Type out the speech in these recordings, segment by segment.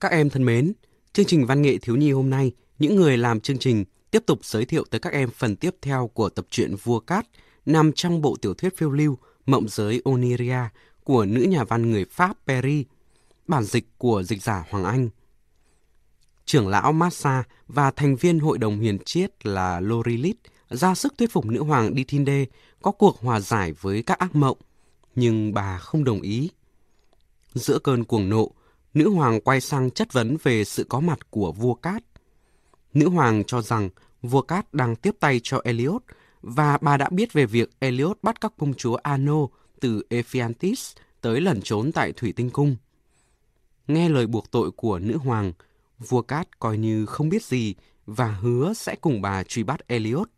Các em thân mến, chương trình văn nghệ thiếu nhi hôm nay, những người làm chương trình tiếp tục giới thiệu tới các em phần tiếp theo của tập truyện Vua Cát nằm trong bộ tiểu thuyết phiêu lưu Mộng giới Oniria của nữ nhà văn người Pháp Perry, bản dịch của dịch giả Hoàng Anh. Trưởng lão Massa và thành viên hội đồng huyền triết là Lorilit ra sức thuyết phục nữ hoàng Dithinde có cuộc hòa giải với các ác mộng, nhưng bà không đồng ý. Giữa cơn cuồng nộ, nữ hoàng quay sang chất vấn về sự có mặt của vua Cát. Nữ hoàng cho rằng vua Cát đang tiếp tay cho Eliot và bà đã biết về việc Eliot bắt các công chúa Ano từ Ephiantis tới lẩn trốn tại Thủy Tinh Cung. Nghe lời buộc tội của nữ hoàng, vua Cát coi như không biết gì và hứa sẽ cùng bà truy bắt Eliot.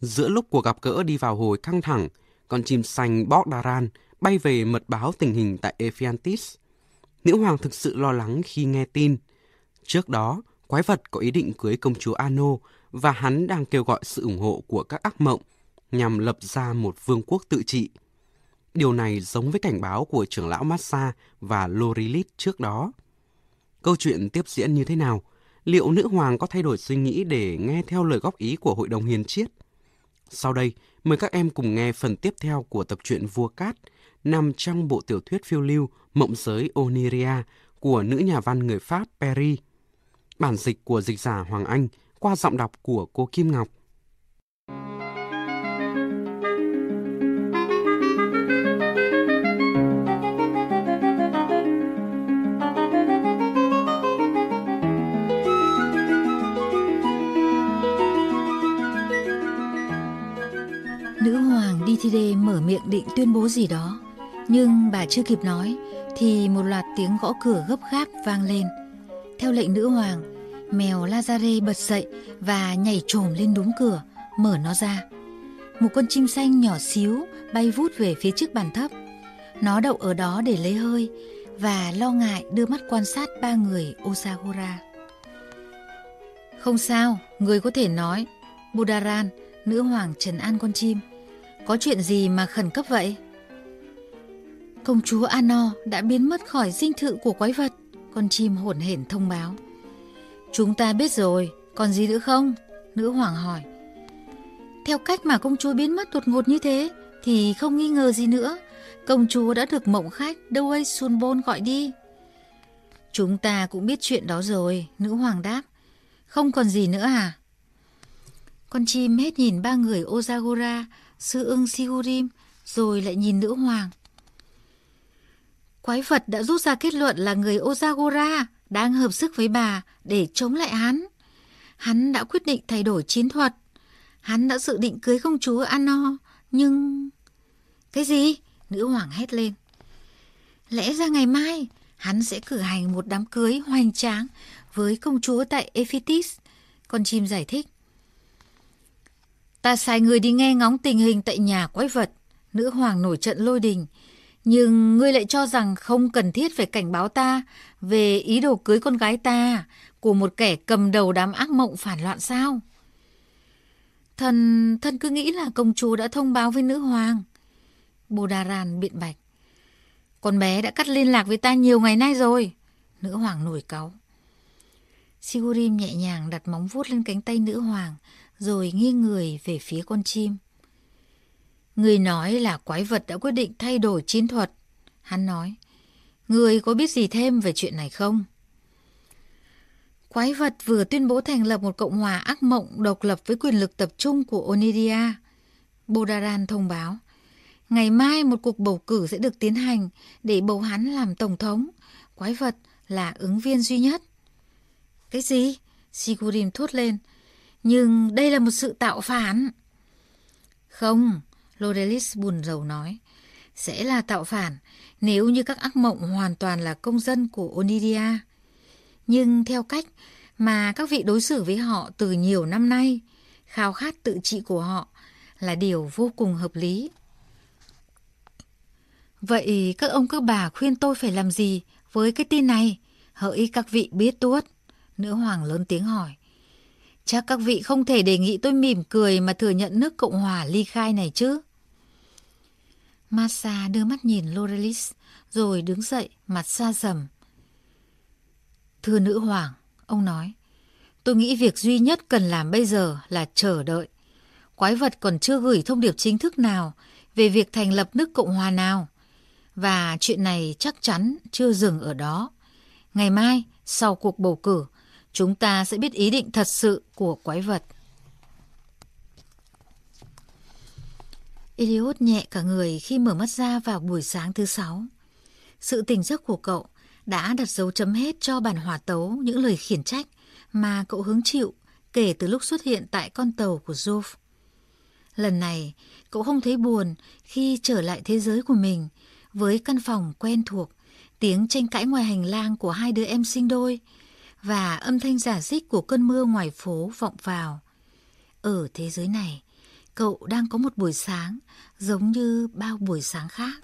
Giữa lúc cuộc gặp gỡ đi vào hồi căng thẳng, con chim xanh Bogdaran bay về mật báo tình hình tại Ephiantis. Nữ hoàng thực sự lo lắng khi nghe tin. Trước đó, quái vật có ý định cưới công chúa Ano và hắn đang kêu gọi sự ủng hộ của các ác mộng nhằm lập ra một vương quốc tự trị. Điều này giống với cảnh báo của trưởng lão Massa và Lorilit trước đó. Câu chuyện tiếp diễn như thế nào? Liệu nữ hoàng có thay đổi suy nghĩ để nghe theo lời góp ý của hội đồng hiền triết? Sau đây, mời các em cùng nghe phần tiếp theo của tập truyện Vua Cát nằm trong bộ tiểu thuyết phiêu lưu Mộng giới Oniria của nữ nhà văn người Pháp Perry. Bản dịch của dịch giả Hoàng Anh qua giọng đọc của cô Kim Ngọc. Nữ hoàng Dithide mở miệng định tuyên bố gì đó, nhưng bà chưa kịp nói thì một loạt tiếng gõ cửa gấp gáp vang lên. Theo lệnh nữ hoàng, mèo Lazare bật dậy và nhảy trồm lên đúng cửa, mở nó ra. Một con chim xanh nhỏ xíu bay vút về phía trước bàn thấp. Nó đậu ở đó để lấy hơi và lo ngại đưa mắt quan sát ba người Osagora. Không sao, người có thể nói. Budaran, nữ hoàng trần an con chim. Có chuyện gì mà khẩn cấp vậy? Công chúa Ano đã biến mất khỏi dinh thự của quái vật. Con chim hổn hển thông báo. Chúng ta biết rồi, còn gì nữa không? Nữ hoàng hỏi. Theo cách mà công chúa biến mất đột ngột như thế, thì không nghi ngờ gì nữa. Công chúa đã được mộng khách Dawei Sunbon gọi đi. Chúng ta cũng biết chuyện đó rồi, nữ hoàng đáp. Không còn gì nữa à? Con chim hết nhìn ba người Ozagora, sư ưng Sigurim, rồi lại nhìn nữ hoàng. Quái vật đã rút ra kết luận là người Ozagora đang hợp sức với bà để chống lại hắn. Hắn đã quyết định thay đổi chiến thuật. Hắn đã dự định cưới công chúa Ano, nhưng... Cái gì? Nữ hoàng hét lên. Lẽ ra ngày mai, hắn sẽ cử hành một đám cưới hoành tráng với công chúa tại Ephitis. Con chim giải thích. Ta sai người đi nghe ngóng tình hình tại nhà quái vật. Nữ hoàng nổi trận lôi đình. Nhưng ngươi lại cho rằng không cần thiết phải cảnh báo ta về ý đồ cưới con gái ta của một kẻ cầm đầu đám ác mộng phản loạn sao? Thần, thần cứ nghĩ là công chúa đã thông báo với nữ hoàng. Bodaran biện bạch. Con bé đã cắt liên lạc với ta nhiều ngày nay rồi. Nữ hoàng nổi cáu. Sigurim nhẹ nhàng đặt móng vuốt lên cánh tay nữ hoàng, rồi nghiêng người về phía con chim. Người nói là quái vật đã quyết định thay đổi chiến thuật. Hắn nói, người có biết gì thêm về chuyện này không? Quái vật vừa tuyên bố thành lập một cộng hòa ác mộng độc lập với quyền lực tập trung của Onidia. Bodaran thông báo, ngày mai một cuộc bầu cử sẽ được tiến hành để bầu hắn làm tổng thống. Quái vật là ứng viên duy nhất. Cái gì? Sigurim thốt lên. Nhưng đây là một sự tạo phản. Không, Lodelis buồn rầu nói. Sẽ là tạo phản nếu như các ác mộng hoàn toàn là công dân của Onidia. Nhưng theo cách mà các vị đối xử với họ từ nhiều năm nay, khao khát tự trị của họ là điều vô cùng hợp lý. Vậy các ông các bà khuyên tôi phải làm gì với cái tin này? Hỡi các vị biết tuốt. Nữ hoàng lớn tiếng hỏi. Chắc các vị không thể đề nghị tôi mỉm cười mà thừa nhận nước Cộng hòa ly khai này chứ? Massa đưa mắt nhìn Lorelis, rồi đứng dậy, mặt xa dầm. Thưa nữ hoàng, ông nói, tôi nghĩ việc duy nhất cần làm bây giờ là chờ đợi. Quái vật còn chưa gửi thông điệp chính thức nào về việc thành lập nước Cộng Hòa nào. Và chuyện này chắc chắn chưa dừng ở đó. Ngày mai, sau cuộc bầu cử, chúng ta sẽ biết ý định thật sự của quái vật. Eliot nhẹ cả người khi mở mắt ra vào buổi sáng thứ sáu. Sự tỉnh giấc của cậu đã đặt dấu chấm hết cho bản hòa tấu những lời khiển trách mà cậu hứng chịu kể từ lúc xuất hiện tại con tàu của Jove. Lần này, cậu không thấy buồn khi trở lại thế giới của mình với căn phòng quen thuộc, tiếng tranh cãi ngoài hành lang của hai đứa em sinh đôi và âm thanh giả dích của cơn mưa ngoài phố vọng vào. Ở thế giới này, cậu đang có một buổi sáng giống như bao buổi sáng khác.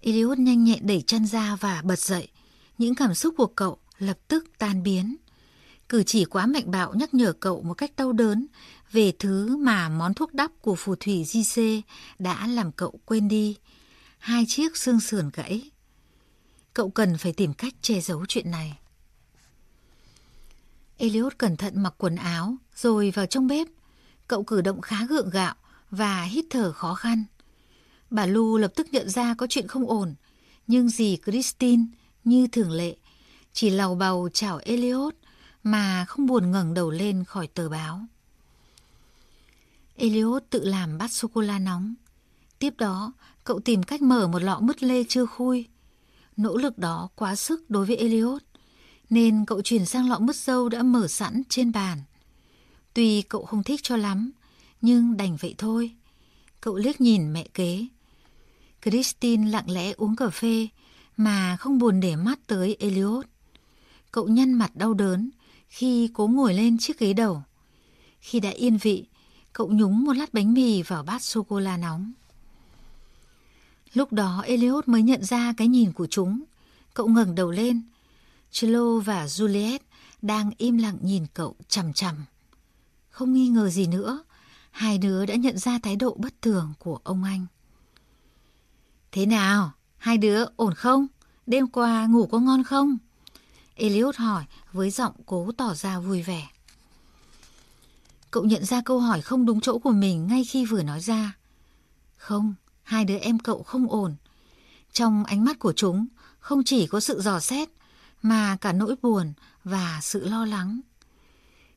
Eliud nhanh nhẹn đẩy chân ra và bật dậy. Những cảm xúc của cậu lập tức tan biến. Cử chỉ quá mạnh bạo nhắc nhở cậu một cách đau đớn về thứ mà món thuốc đắp của phù thủy JC đã làm cậu quên đi. Hai chiếc xương sườn gãy. Cậu cần phải tìm cách che giấu chuyện này. Elliot cẩn thận mặc quần áo rồi vào trong bếp. Cậu cử động khá gượng gạo và hít thở khó khăn. Bà Lu lập tức nhận ra có chuyện không ổn, nhưng dì Christine như thường lệ, chỉ lầu bầu chào Elliot mà không buồn ngẩng đầu lên khỏi tờ báo. Elliot tự làm bát sô-cô-la nóng. Tiếp đó, cậu tìm cách mở một lọ mứt lê chưa khui. Nỗ lực đó quá sức đối với Elliot, nên cậu chuyển sang lọ mứt dâu đã mở sẵn trên bàn. Tuy cậu không thích cho lắm, nhưng đành vậy thôi. Cậu liếc nhìn mẹ kế. Christine lặng lẽ uống cà phê mà không buồn để mắt tới Elliot. Cậu nhăn mặt đau đớn khi cố ngồi lên chiếc ghế đầu. Khi đã yên vị, cậu nhúng một lát bánh mì vào bát sô-cô-la nóng. Lúc đó Elliot mới nhận ra cái nhìn của chúng. Cậu ngẩng đầu lên. Chilo và Juliet đang im lặng nhìn cậu chằm chằm. Không nghi ngờ gì nữa, hai đứa đã nhận ra thái độ bất thường của ông anh. Thế nào? Hai đứa ổn không? Đêm qua ngủ có ngon không? Elliot hỏi với giọng cố tỏ ra vui vẻ. Cậu nhận ra câu hỏi không đúng chỗ của mình ngay khi vừa nói ra. Không, hai đứa em cậu không ổn. Trong ánh mắt của chúng không chỉ có sự dò xét mà cả nỗi buồn và sự lo lắng.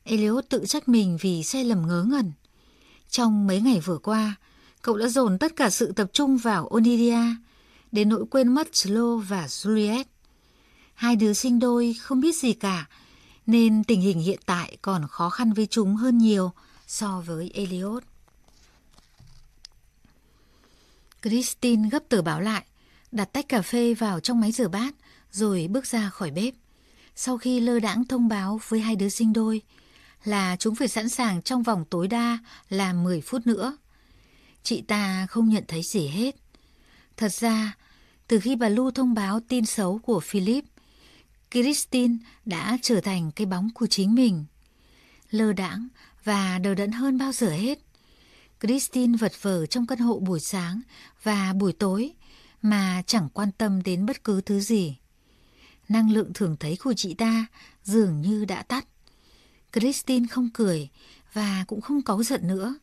Elliot tự trách mình vì sai lầm ngớ ngẩn. Trong mấy ngày vừa qua, cậu đã dồn tất cả sự tập trung vào Onidia, đến nỗi quên mất Slo và Juliet. Hai đứa sinh đôi không biết gì cả, nên tình hình hiện tại còn khó khăn với chúng hơn nhiều so với Elliot. Christine gấp tờ báo lại, đặt tách cà phê vào trong máy rửa bát, rồi bước ra khỏi bếp. Sau khi lơ đãng thông báo với hai đứa sinh đôi là chúng phải sẵn sàng trong vòng tối đa là 10 phút nữa. Chị ta không nhận thấy gì hết. Thật ra, từ khi bà Lu thông báo tin xấu của Philip, Christine đã trở thành cái bóng của chính mình. Lơ đãng và đờ đẫn hơn bao giờ hết. Christine vật vờ trong căn hộ buổi sáng và buổi tối mà chẳng quan tâm đến bất cứ thứ gì. Năng lượng thường thấy của chị ta dường như đã tắt. Christine không cười và cũng không cáu giận nữa.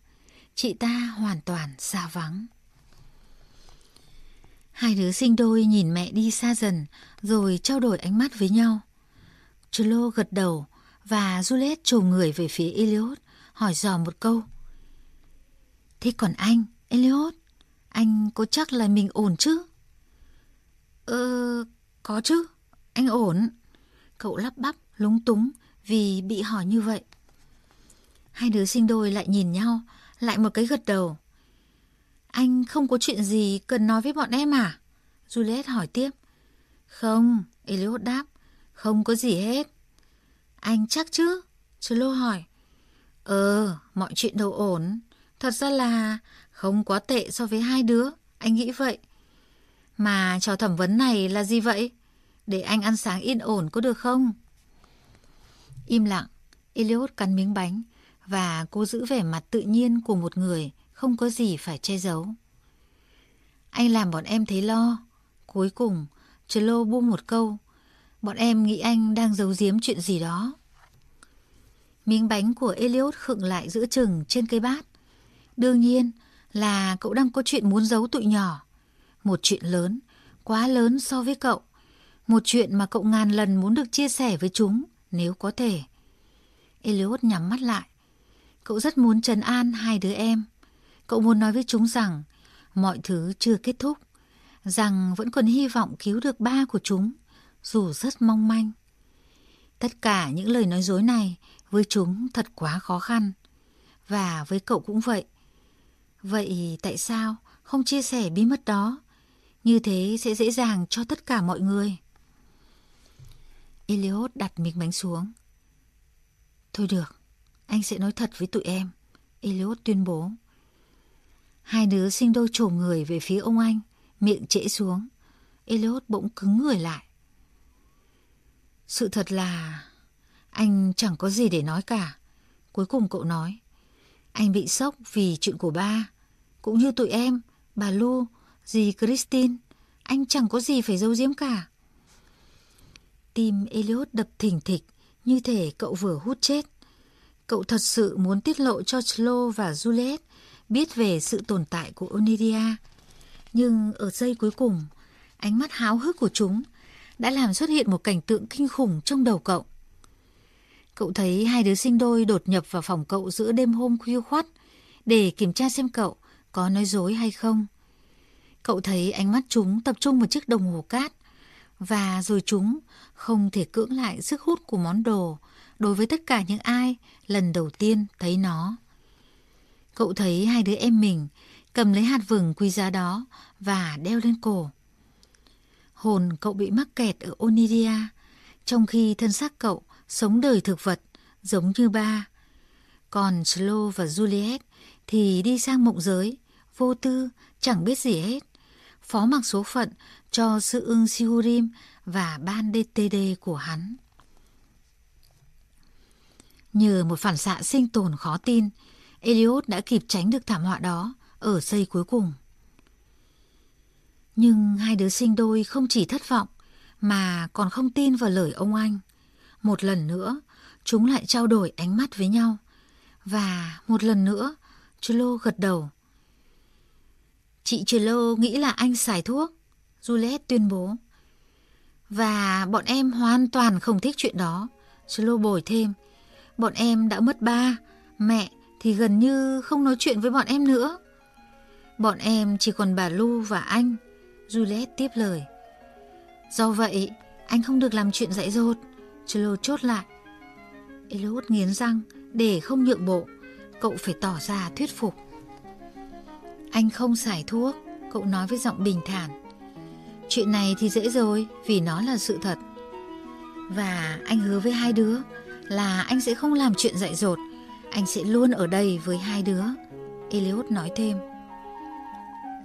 Chị ta hoàn toàn xa vắng. Hai đứa sinh đôi nhìn mẹ đi xa dần rồi trao đổi ánh mắt với nhau. Chulo gật đầu và Juliet trồm người về phía Elliot hỏi dò một câu. Thế còn anh, Elliot, anh có chắc là mình ổn chứ? Ờ, có chứ, anh ổn. Cậu lắp bắp, lúng túng vì bị hỏi như vậy. Hai đứa sinh đôi lại nhìn nhau, lại một cái gật đầu. Anh không có chuyện gì cần nói với bọn em à? Juliet hỏi tiếp. Không, Elliot đáp. Không có gì hết. Anh chắc chứ? Chlo hỏi. Ờ, mọi chuyện đều ổn. Thật ra là không quá tệ so với hai đứa. Anh nghĩ vậy. Mà trò thẩm vấn này là gì vậy? Để anh ăn sáng yên ổn có được không? Im lặng, Eliud cắn miếng bánh và cố giữ vẻ mặt tự nhiên của một người không có gì phải che giấu. Anh làm bọn em thấy lo. Cuối cùng, Chelo buông một câu. Bọn em nghĩ anh đang giấu giếm chuyện gì đó. Miếng bánh của Eliud khựng lại giữa chừng trên cây bát. Đương nhiên là cậu đang có chuyện muốn giấu tụi nhỏ. Một chuyện lớn, quá lớn so với cậu. Một chuyện mà cậu ngàn lần muốn được chia sẻ với chúng nếu có thể. Eliud nhắm mắt lại. Cậu rất muốn trấn an hai đứa em. Cậu muốn nói với chúng rằng mọi thứ chưa kết thúc, rằng vẫn còn hy vọng cứu được ba của chúng, dù rất mong manh. Tất cả những lời nói dối này với chúng thật quá khó khăn. Và với cậu cũng vậy. Vậy tại sao không chia sẻ bí mật đó? Như thế sẽ dễ dàng cho tất cả mọi người. Eliot đặt miếng bánh xuống. Thôi được, anh sẽ nói thật với tụi em. Eliot tuyên bố. Hai đứa sinh đôi trồm người về phía ông anh, miệng trễ xuống. Eliot bỗng cứng người lại. Sự thật là anh chẳng có gì để nói cả. Cuối cùng cậu nói. Anh bị sốc vì chuyện của ba. Cũng như tụi em, bà Lu, dì Christine. Anh chẳng có gì phải giấu giếm cả. Tim Elliot đập thình thịch như thể cậu vừa hút chết. Cậu thật sự muốn tiết lộ cho Chlo và Juliet biết về sự tồn tại của Onidia. Nhưng ở giây cuối cùng, ánh mắt háo hức của chúng đã làm xuất hiện một cảnh tượng kinh khủng trong đầu cậu. Cậu thấy hai đứa sinh đôi đột nhập vào phòng cậu giữa đêm hôm khuya khoắt để kiểm tra xem cậu có nói dối hay không. Cậu thấy ánh mắt chúng tập trung vào chiếc đồng hồ cát và rồi chúng không thể cưỡng lại sức hút của món đồ đối với tất cả những ai lần đầu tiên thấy nó. Cậu thấy hai đứa em mình cầm lấy hạt vừng quý giá đó và đeo lên cổ. Hồn cậu bị mắc kẹt ở Onidia, trong khi thân xác cậu sống đời thực vật giống như ba. Còn Slo và Juliet thì đi sang mộng giới, vô tư, chẳng biết gì hết. Phó mặc số phận cho sự ưng Sihurim và ban DTD của hắn. Nhờ một phản xạ sinh tồn khó tin, Elliot đã kịp tránh được thảm họa đó ở giây cuối cùng. Nhưng hai đứa sinh đôi không chỉ thất vọng mà còn không tin vào lời ông anh. Một lần nữa, chúng lại trao đổi ánh mắt với nhau. Và một lần nữa, Chulo gật đầu. Chị Chulo nghĩ là anh xài thuốc. Juliet tuyên bố. Và bọn em hoàn toàn không thích chuyện đó. Slo bồi thêm. Bọn em đã mất ba, mẹ thì gần như không nói chuyện với bọn em nữa. Bọn em chỉ còn bà Lu và anh. Juliet tiếp lời. Do vậy, anh không được làm chuyện dạy dột. Chelo chốt lại. Elot nghiến răng để không nhượng bộ. Cậu phải tỏ ra thuyết phục. Anh không xài thuốc, cậu nói với giọng bình thản. Chuyện này thì dễ rồi vì nó là sự thật. Và anh hứa với hai đứa là anh sẽ không làm chuyện dại dột. Anh sẽ luôn ở đây với hai đứa. Eliud nói thêm.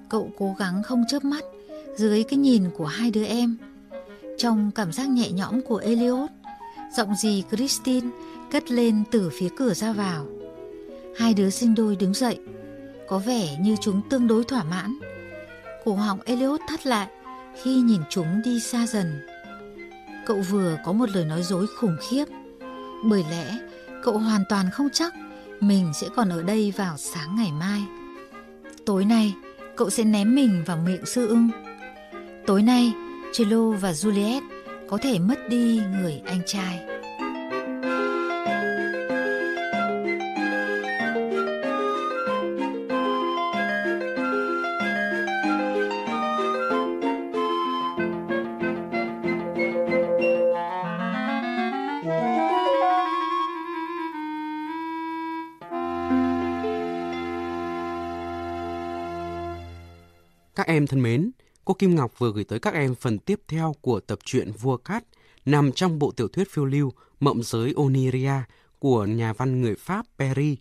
Cậu cố gắng không chớp mắt dưới cái nhìn của hai đứa em. Trong cảm giác nhẹ nhõm của Eliud, giọng gì Christine cất lên từ phía cửa ra vào. Hai đứa sinh đôi đứng dậy, có vẻ như chúng tương đối thỏa mãn. Cổ họng Eliud thắt lại khi nhìn chúng đi xa dần. Cậu vừa có một lời nói dối khủng khiếp, bởi lẽ cậu hoàn toàn không chắc mình sẽ còn ở đây vào sáng ngày mai. Tối nay, cậu sẽ ném mình vào miệng sư ưng. Tối nay, Chelo và Juliet có thể mất đi người anh trai. Em thân mến, cô Kim Ngọc vừa gửi tới các em phần tiếp theo của tập truyện Vua Cát nằm trong bộ tiểu thuyết phiêu lưu Mộng giới Oniria của nhà văn người Pháp Perry.